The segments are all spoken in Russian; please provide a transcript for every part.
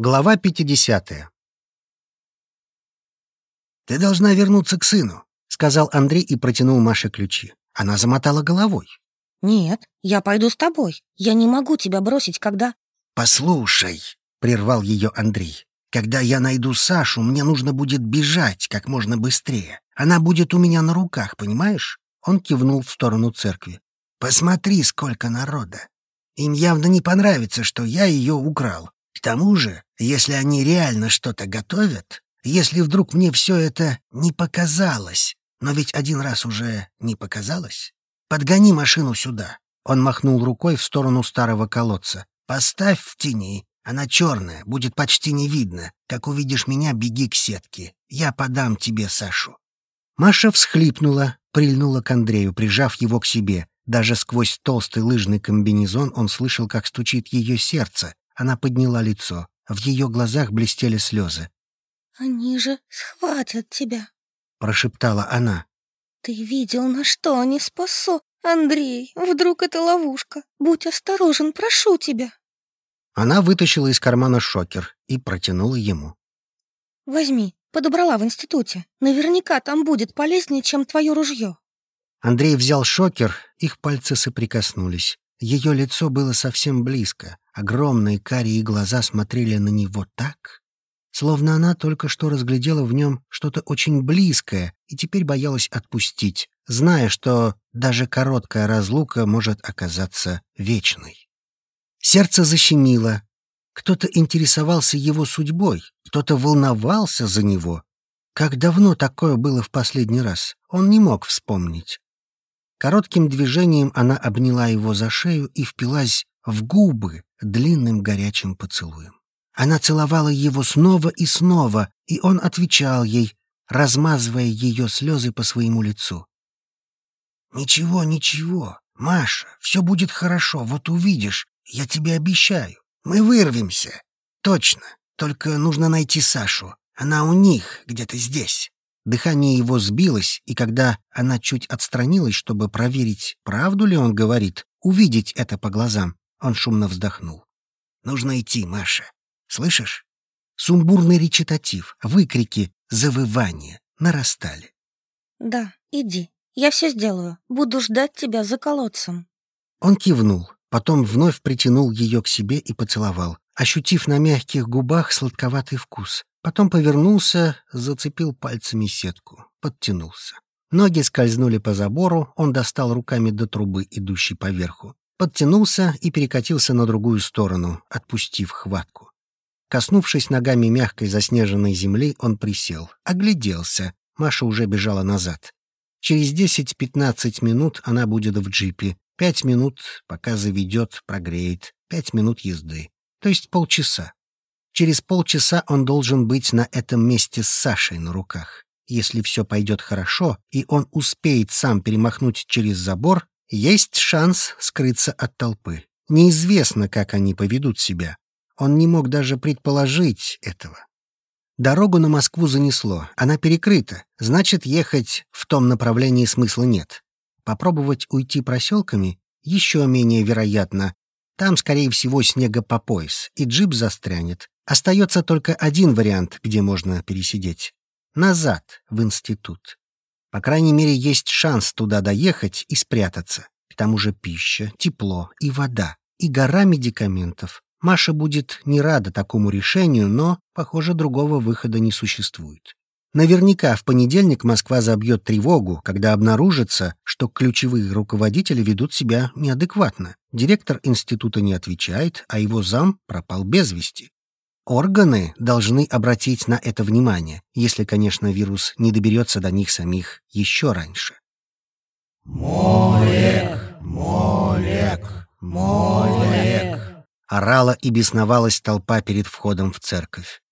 Глава 50. «Ты должна вернуться к сыну», — сказал Андрей и протянул Маше ключи. Она замотала головой. «Нет, я пойду с тобой. Я не могу тебя бросить, когда...» «Послушай», — прервал ее Андрей. «Когда я найду Сашу, мне нужно будет бежать как можно быстрее. Она будет у меня на руках, понимаешь?» Он кивнул в сторону церкви. «Посмотри, сколько народа. Им явно не понравится, что я ее украл. К тому же, если они реально что-то готовят, если вдруг мне все это не показалось, но ведь один раз уже не показалось, подгони машину сюда. Он махнул рукой в сторону старого колодца. Поставь в тени. Она черная, будет почти не видно. Как увидишь меня, беги к сетке. Я подам тебе Сашу. Маша всхлипнула, прильнула к Андрею, прижав его к себе. Даже сквозь толстый лыжный комбинезон он слышал, как стучит ее сердце, она подняла лицо. В ее глазах блестели слезы. «Они же схватят тебя», — прошептала она. «Ты видел, на что они спасу? Андрей, вдруг это ловушка? Будь осторожен, прошу тебя». Она вытащила из кармана шокер и протянула ему. «Возьми, подобрала в институте. Наверняка там будет полезнее, чем твое ружье». Андрей взял шокер, их пальцы соприкоснулись. Ее лицо было совсем близко. Огромные карие глаза смотрели на него так, словно она только что разглядела в нем что-то очень близкое и теперь боялась отпустить, зная, что даже короткая разлука может оказаться вечной. Сердце защемило. Кто-то интересовался его судьбой, кто-то волновался за него. Как давно такое было в последний раз, он не мог вспомнить. Коротким движением она обняла его за шею и впилась в губы длинным горячим поцелуем. Она целовала его снова и снова, и он отвечал ей, размазывая ее слезы по своему лицу. «Ничего, ничего, Маша, все будет хорошо, вот увидишь, я тебе обещаю. Мы вырвемся. Точно, только нужно найти Сашу. Она у них, где-то здесь». Дыхание его сбилось, и когда она чуть отстранилась, чтобы проверить, правду ли он говорит, увидеть это по глазам, он шумно вздохнул. «Нужно идти, Маша. Слышишь?» Сумбурный речитатив, выкрики, завывания нарастали. «Да, иди. Я все сделаю. Буду ждать тебя за колодцем». Он кивнул, потом вновь притянул ее к себе и поцеловал, ощутив на мягких губах сладковатый вкус. Потом повернулся, зацепил пальцами сетку, подтянулся. Ноги скользнули по забору, он достал руками до трубы, идущей поверху. Подтянулся и перекатился на другую сторону, отпустив хватку. Коснувшись ногами мягкой заснеженной земли, он присел, огляделся. Маша уже бежала назад. Через 10-15 минут она будет в джипе. Пять минут, пока заведет, прогреет. Пять минут езды. То есть полчаса. Через полчаса он должен быть на этом месте с Сашей на руках. Если все пойдет хорошо, и он успеет сам перемахнуть через забор, есть шанс скрыться от толпы. Неизвестно, как они поведут себя. Он не мог даже предположить этого. Дорогу на Москву занесло, она перекрыта, значит, ехать в том направлении смысла нет. Попробовать уйти проселками еще менее вероятно. Там, скорее всего, снега по пояс, и джип застрянет. Остается только один вариант, где можно пересидеть. Назад, в институт. По крайней мере, есть шанс туда доехать и спрятаться. К тому же пища, тепло и вода, и гора медикаментов. Маша будет не рада такому решению, но, похоже, другого выхода не существует. Наверняка в понедельник Москва забьет тревогу, когда обнаружится, что ключевые руководители ведут себя неадекватно. Директор института не отвечает, а его зам пропал без вести. Органы должны обратить на это внимание, если, конечно, вирус не доберется до них самих еще раньше. «Молек! Молек! Молек!» Орала и бесновалась толпа перед входом в церковь.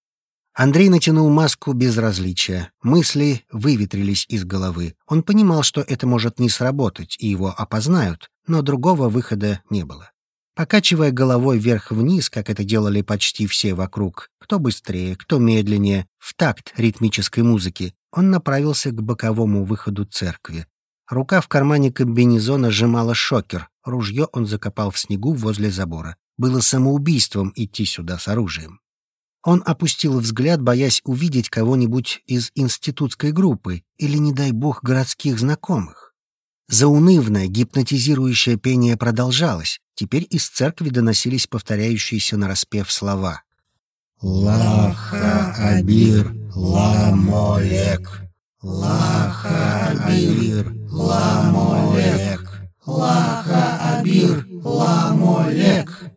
Андрей натянул маску безразличия. Мысли выветрились из головы. Он понимал, что это может не сработать, и его опознают, но другого выхода не было. Покачивая головой вверх-вниз, как это делали почти все вокруг, кто быстрее, кто медленнее, в такт ритмической музыки, он направился к боковому выходу церкви. Рука в кармане комбинезона сжимала шокер, ружье он закопал в снегу возле забора. Было самоубийством идти сюда с оружием. Он опустил взгляд, боясь увидеть кого-нибудь из институтской группы или, не дай бог, городских знакомых. Заунывное, гипнотизирующее пение продолжалось. Теперь из церкви доносились повторяющиеся нараспев слова. Лаха-Абир, Ла-Молек, Лаха-Абир, Ла-Молек, Лаха-Абир, Ла-Молек.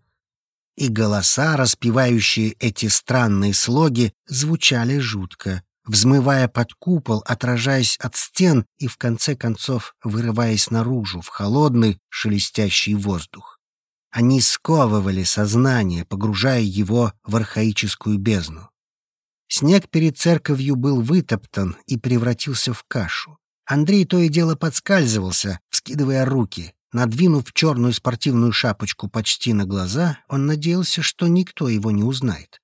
И голоса, распевающие эти странные слоги, звучали жутко, взмывая под купол, отражаясь от стен и, в конце концов, вырываясь наружу в холодный, шелестящий воздух. Они сковывали сознание, погружая его в архаическую бездну. Снег перед церковью был вытоптан и превратился в кашу. Андрей то и дело подскальзывался, вскидывая руки. Надвинув черную спортивную шапочку почти на глаза, он надеялся, что никто его не узнает.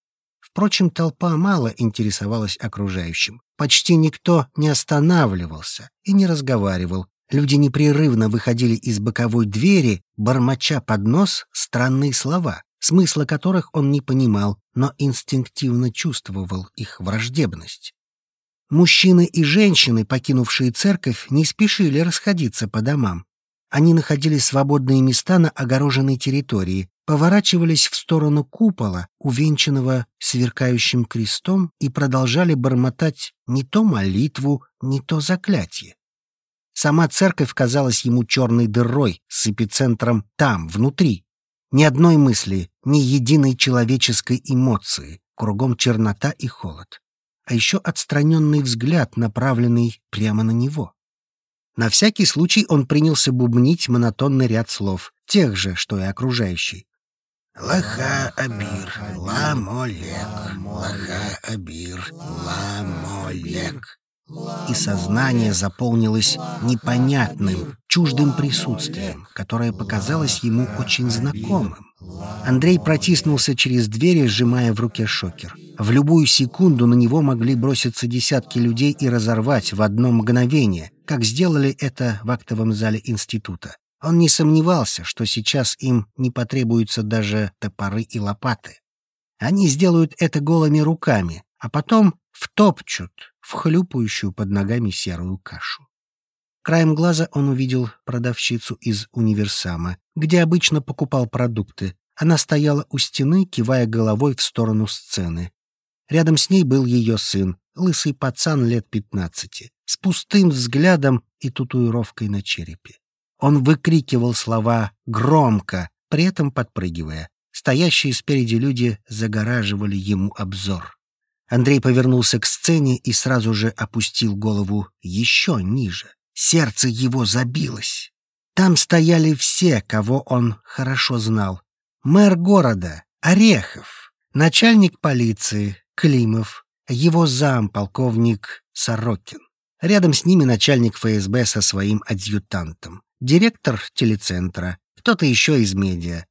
Впрочем, толпа мало интересовалась окружающим. Почти никто не останавливался и не разговаривал, Люди непрерывно выходили из боковой двери, бормоча под нос странные слова, смысла которых он не понимал, но инстинктивно чувствовал их враждебность. Мужчины и женщины, покинувшие церковь, не спешили расходиться по домам. Они находили свободные места на огороженной территории, поворачивались в сторону купола, увенчанного сверкающим крестом, и продолжали бормотать не то молитву, не то заклятие. Сама церковь казалась ему черной дырой с эпицентром там, внутри. Ни одной мысли, ни единой человеческой эмоции, кругом чернота и холод. А еще отстраненный взгляд, направленный прямо на него. На всякий случай он принялся бубнить монотонный ряд слов, тех же, что и окружающий. Лаха-Абир, Ла-Молек, Лаха-Абир, Ла-Молек и сознание заполнилось непонятным, чуждым присутствием, которое показалось ему очень знакомым. Андрей протиснулся через двери, сжимая в руке шокер. В любую секунду на него могли броситься десятки людей и разорвать в одно мгновение, как сделали это в актовом зале института. Он не сомневался, что сейчас им не потребуются даже топоры и лопаты. Они сделают это голыми руками, а потом втопчут в хлюпающую под ногами серую кашу. Краем глаза он увидел продавщицу из универсама, где обычно покупал продукты. Она стояла у стены, кивая головой в сторону сцены. Рядом с ней был ее сын, лысый пацан лет пятнадцати, с пустым взглядом и татуировкой на черепе. Он выкрикивал слова громко, при этом подпрыгивая. Стоящие спереди люди загораживали ему обзор. Андрей повернулся к сцене и сразу же опустил голову еще ниже. Сердце его забилось. Там стояли все, кого он хорошо знал. Мэр города, Орехов, начальник полиции, Климов, его зам, полковник Сорокин. Рядом с ними начальник ФСБ со своим адъютантом, директор телецентра, кто-то еще из медиа,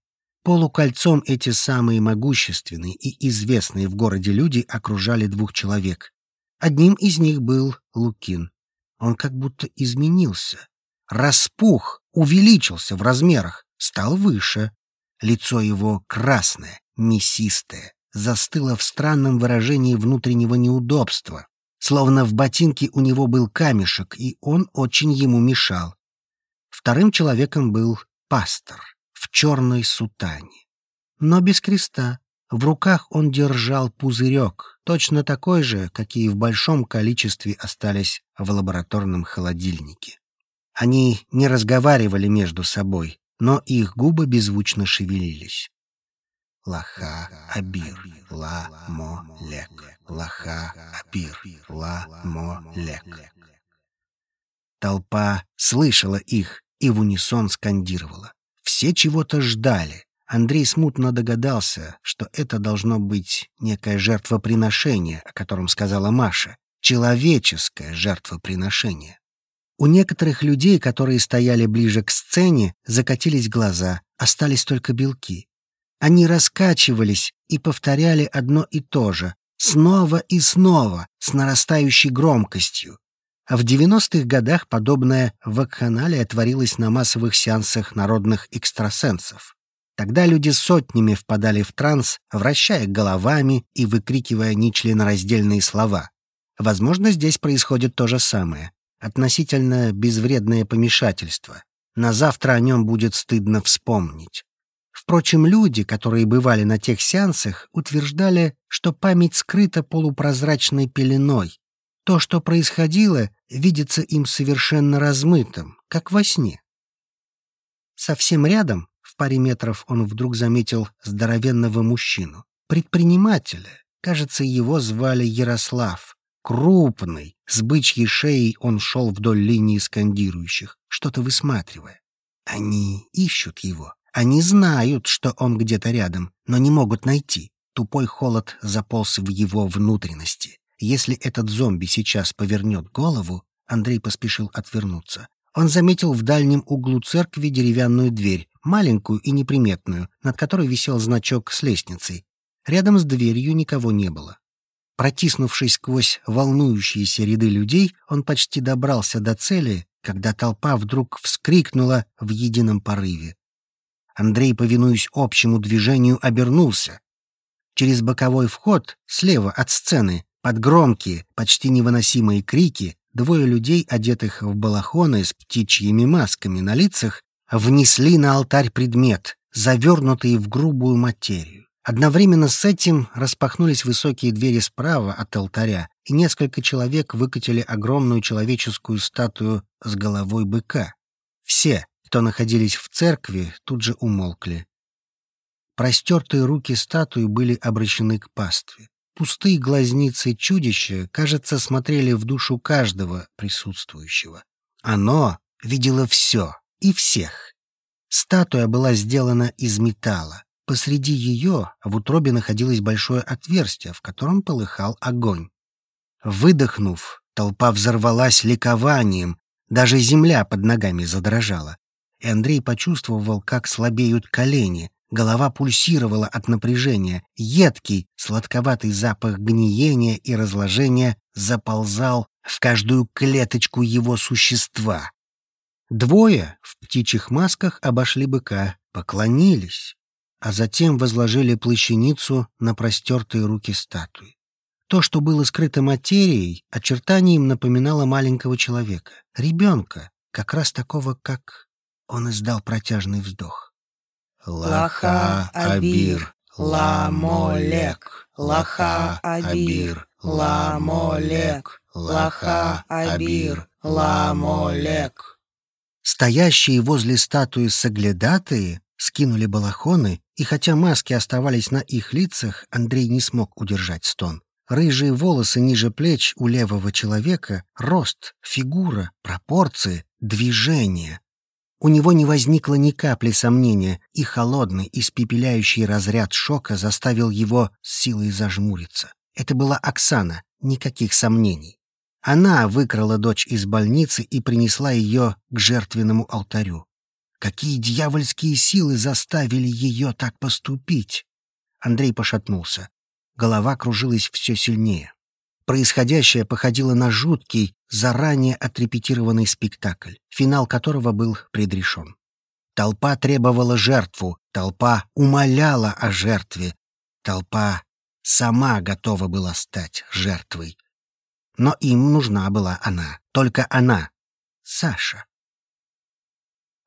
Полукольцом эти самые могущественные и известные в городе люди окружали двух человек. Одним из них был Лукин. Он как будто изменился. Распух, увеличился в размерах, стал выше. Лицо его красное, мясистое, застыло в странном выражении внутреннего неудобства. Словно в ботинке у него был камешек, и он очень ему мешал. Вторым человеком был пастор в черной сутане. Но без креста. В руках он держал пузырек, точно такой же, какие в большом количестве остались в лабораторном холодильнике. Они не разговаривали между собой, но их губы беззвучно шевелились. Лаха Абир, Ла Мо Лек, Лаха Абир, Ла Мо Лек. Толпа слышала их и в унисон скандировала. Все чего-то ждали. Андрей смутно догадался, что это должно быть некое жертвоприношение, о котором сказала Маша. Человеческое жертвоприношение. У некоторых людей, которые стояли ближе к сцене, закатились глаза, остались только белки. Они раскачивались и повторяли одно и то же, снова и снова, с нарастающей громкостью. А в 90-х годах подобное вакханалия творилось на массовых сеансах народных экстрасенсов. Тогда люди сотнями впадали в транс, вращая головами и выкрикивая нечленораздельные слова. Возможно, здесь происходит то же самое. Относительно безвредное помешательство. На завтра о нем будет стыдно вспомнить. Впрочем, люди, которые бывали на тех сеансах, утверждали, что память скрыта полупрозрачной пеленой. То, что происходило, видится им совершенно размытым, как во сне. Совсем рядом, в паре метров, он вдруг заметил здоровенного мужчину, предпринимателя. Кажется, его звали Ярослав. Крупный, с бычьей шеей он шел вдоль линии скандирующих, что-то высматривая. Они ищут его. Они знают, что он где-то рядом, но не могут найти. Тупой холод заполз в его внутренности. Если этот зомби сейчас повернет голову, Андрей поспешил отвернуться. Он заметил в дальнем углу церкви деревянную дверь, маленькую и неприметную, над которой висел значок с лестницей. Рядом с дверью никого не было. Протиснувшись сквозь волнующиеся ряды людей, он почти добрался до цели, когда толпа вдруг вскрикнула в едином порыве. Андрей, повинуясь общему движению, обернулся. Через боковой вход, слева от сцены, под громкие, почти невыносимые крики, двое людей, одетых в балахоны с птичьими масками на лицах, внесли на алтарь предмет, завернутый в грубую материю. Одновременно с этим распахнулись высокие двери справа от алтаря, и несколько человек выкатили огромную человеческую статую с головой быка. Все, кто находились в церкви, тут же умолкли. Простертые руки статуи были обращены к пастве. Пустые глазницы чудища, кажется, смотрели в душу каждого присутствующего. Оно видело все и всех. Статуя была сделана из металла. Посреди ее в утробе находилось большое отверстие, в котором полыхал огонь. Выдохнув, толпа взорвалась ликованием, даже земля под ногами задрожала. И Андрей почувствовал, как слабеют колени, голова пульсировала от напряжения, едкий, сладковатый запах гниения и разложения заползал в каждую клеточку его существа. Двое в птичьих масках обошли быка, поклонились а затем возложили плащаницу на простертые руки статуи. То, что было скрыто материей, очертанием напоминало маленького человека, ребенка, как раз такого, как... Он издал протяжный вздох. Лаха Абир, Ламолек, Лаха Абир, Ламолек, Лаха Абир, Ламолек. Стоящие возле статуи соглядатые скинули балахоны, и хотя маски оставались на их лицах, Андрей не смог удержать стон. Рыжие волосы ниже плеч у левого человека, рост, фигура, пропорции, движение. У него не возникло ни капли сомнения, и холодный, испепеляющий разряд шока заставил его с силой зажмуриться. Это была Оксана, никаких сомнений. Она выкрала дочь из больницы и принесла ее к жертвенному алтарю. Какие дьявольские силы заставили ее так поступить? Андрей пошатнулся. Голова кружилась все сильнее. Происходящее походило на жуткий, заранее отрепетированный спектакль, финал которого был предрешен. Толпа требовала жертву, толпа умоляла о жертве, толпа сама готова была стать жертвой. Но им нужна была она, только она, Саша.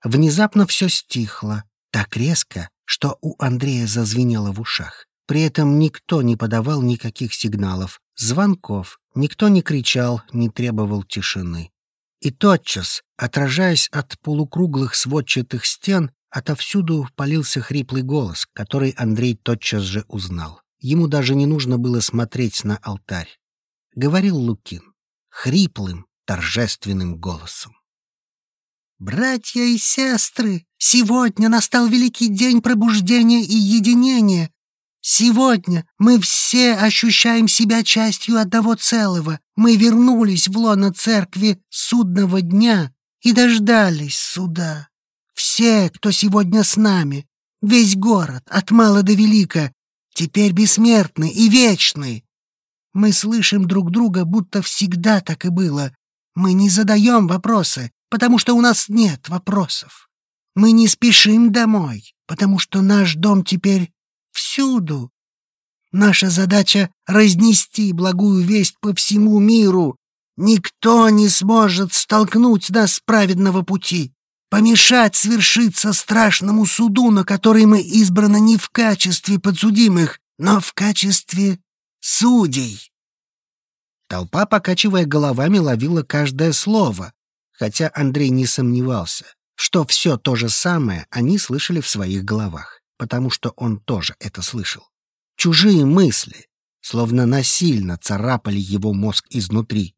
Внезапно все стихло, так резко, что у Андрея зазвенело в ушах. При этом никто не подавал никаких сигналов, звонков, никто не кричал, не требовал тишины. И тотчас, отражаясь от полукруглых сводчатых стен, отовсюду полился хриплый голос, который Андрей тотчас же узнал. Ему даже не нужно было смотреть на алтарь. Говорил Лукин хриплым, торжественным голосом. Братья и сестры, сегодня настал великий день пробуждения и единения. Сегодня мы все ощущаем себя частью одного целого. Мы вернулись в лоно церкви судного дня и дождались суда. Все, кто сегодня с нами, весь город, от мала до велика, теперь бессмертны и вечны. Мы слышим друг друга, будто всегда так и было. Мы не задаем вопросы, потому что у нас нет вопросов. Мы не спешим домой, потому что наш дом теперь всюду. Наша задача — разнести благую весть по всему миру. Никто не сможет столкнуть нас с праведного пути, помешать свершиться страшному суду, на который мы избраны не в качестве подсудимых, но в качестве судей. Толпа, покачивая головами, ловила каждое слово, хотя Андрей не сомневался, что все то же самое они слышали в своих головах, потому что он тоже это слышал. Чужие мысли, словно насильно царапали его мозг изнутри.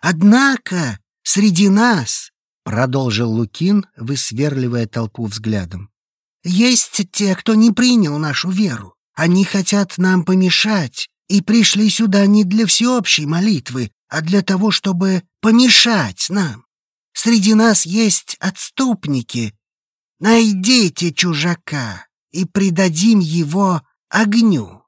«Однако среди нас, — продолжил Лукин, высверливая толпу взглядом, — есть те, кто не принял нашу веру. Они хотят нам помешать и пришли сюда не для всеобщей молитвы, а для того, чтобы помешать нам. Среди нас есть отступники. Найдите чужака и предадим его огню.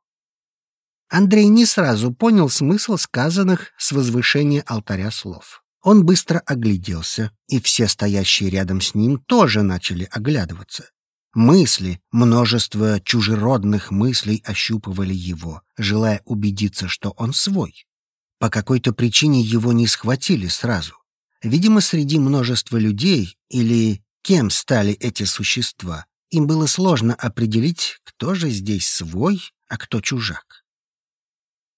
Андрей не сразу понял смысл сказанных с возвышения алтаря слов. Он быстро огляделся, и все стоящие рядом с ним тоже начали оглядываться. Мысли, множество чужеродных мыслей ощупывали его, желая убедиться, что он свой. По какой-то причине его не схватили сразу. Видимо, среди множества людей или кем стали эти существа, им было сложно определить, кто же здесь свой, а кто чужак.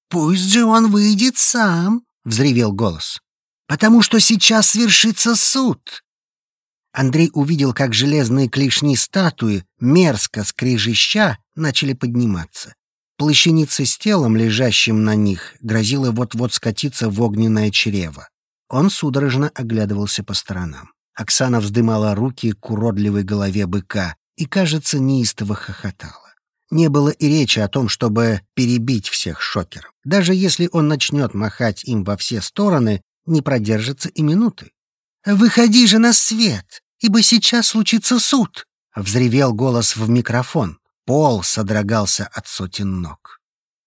«Пусть же он выйдет сам!» — взревел голос. «Потому что сейчас свершится суд!» Андрей увидел, как железные клешни статуи, мерзко скрежеща, начали подниматься. Плащаница с телом, лежащим на них, грозила вот-вот скатиться в огненное чрево. Он судорожно оглядывался по сторонам. Оксана вздымала руки к уродливой голове быка и, кажется, неистово хохотала. Не было и речи о том, чтобы перебить всех шокером. Даже если он начнет махать им во все стороны, не продержится и минуты. «Выходи же на свет, ибо сейчас случится суд!» — взревел голос в микрофон. Пол содрогался от сотен ног.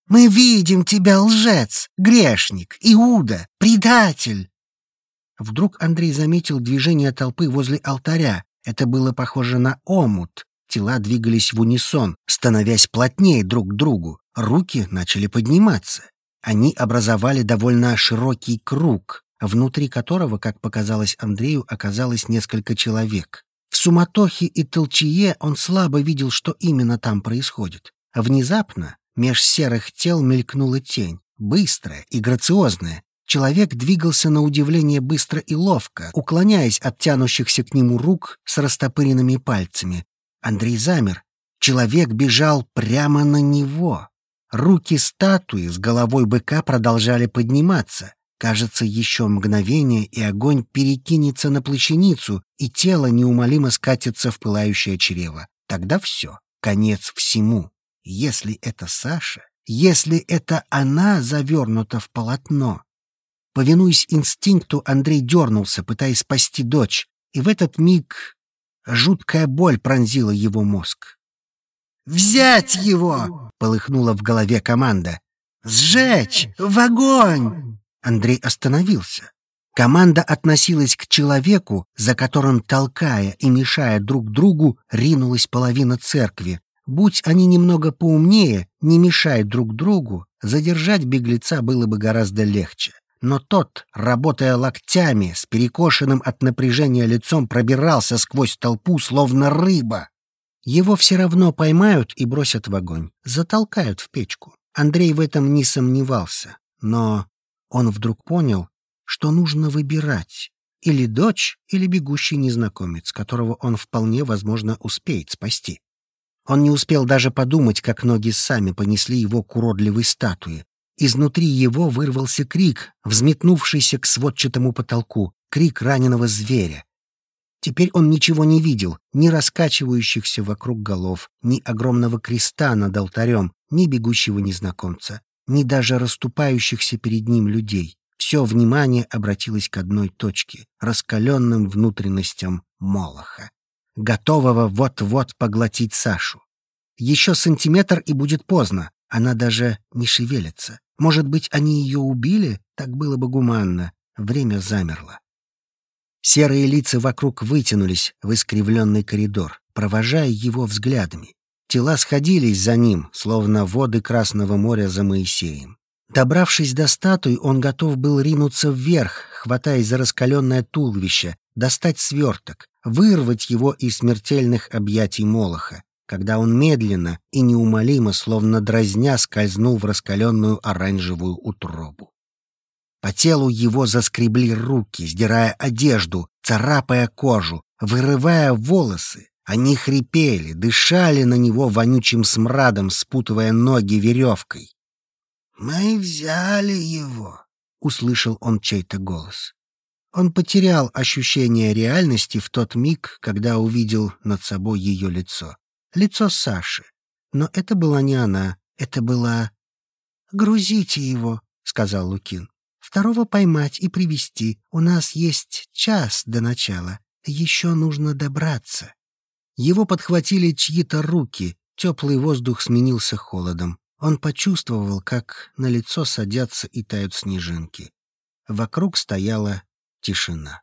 «Мы видим тебя, лжец, грешник, Иуда, предатель!» Вдруг Андрей заметил движение толпы возле алтаря. Это было похоже на омут. Тела двигались в унисон, становясь плотнее друг к другу. Руки начали подниматься. Они образовали довольно широкий круг, внутри которого, как показалось Андрею, оказалось несколько человек. В суматохе и толчье он слабо видел, что именно там происходит. Внезапно меж серых тел мелькнула тень, быстрая и грациозная, Человек двигался на удивление быстро и ловко, уклоняясь от тянущихся к нему рук с растопыренными пальцами. Андрей замер. Человек бежал прямо на него. Руки статуи с головой быка продолжали подниматься. Кажется, еще мгновение, и огонь перекинется на плащаницу, и тело неумолимо скатится в пылающее чрево. Тогда все, конец всему. Если это Саша, если это она завернута в полотно, Повинуясь инстинкту, Андрей дернулся, пытаясь спасти дочь, и в этот миг жуткая боль пронзила его мозг. «Взять его!» — полыхнула в голове команда. «Сжечь! В огонь!» Андрей остановился. Команда относилась к человеку, за которым, толкая и мешая друг другу, ринулась половина церкви. Будь они немного поумнее, не мешая друг другу, задержать беглеца было бы гораздо легче. Но тот, работая локтями, с перекошенным от напряжения лицом пробирался сквозь толпу, словно рыба. Его все равно поймают и бросят в огонь, затолкают в печку. Андрей в этом не сомневался, но он вдруг понял, что нужно выбирать или дочь, или бегущий незнакомец, которого он вполне возможно успеет спасти. Он не успел даже подумать, как ноги сами понесли его к уродливой статуе, Изнутри его вырвался крик, взметнувшийся к сводчатому потолку, крик раненого зверя. Теперь он ничего не видел, ни раскачивающихся вокруг голов, ни огромного креста над алтарем, ни бегущего незнакомца, ни даже расступающихся перед ним людей. Все внимание обратилось к одной точке — раскаленным внутренностям Молоха, готового вот-вот поглотить Сашу. Еще сантиметр и будет поздно, она даже не шевелится. Может быть, они ее убили? Так было бы гуманно. Время замерло. Серые лица вокруг вытянулись в искривленный коридор, провожая его взглядами. Тела сходились за ним, словно воды Красного моря за Моисеем. Добравшись до статуи, он готов был ринуться вверх, хватаясь за раскаленное туловище, достать сверток, вырвать его из смертельных объятий Молоха, когда он медленно и неумолимо, словно дразня, скользнул в раскаленную оранжевую утробу. По телу его заскребли руки, сдирая одежду, царапая кожу, вырывая волосы. Они хрипели, дышали на него вонючим смрадом, спутывая ноги веревкой. «Мы взяли его», — услышал он чей-то голос. Он потерял ощущение реальности в тот миг, когда увидел над собой ее лицо. Лицо Саши. Но это была не она, это была... «Грузите его», — сказал Лукин. Второго поймать и привести. У нас есть час до начала. Еще нужно добраться. Его подхватили чьи-то руки. Теплый воздух сменился холодом. Он почувствовал, как на лицо садятся и тают снежинки. Вокруг стояла тишина.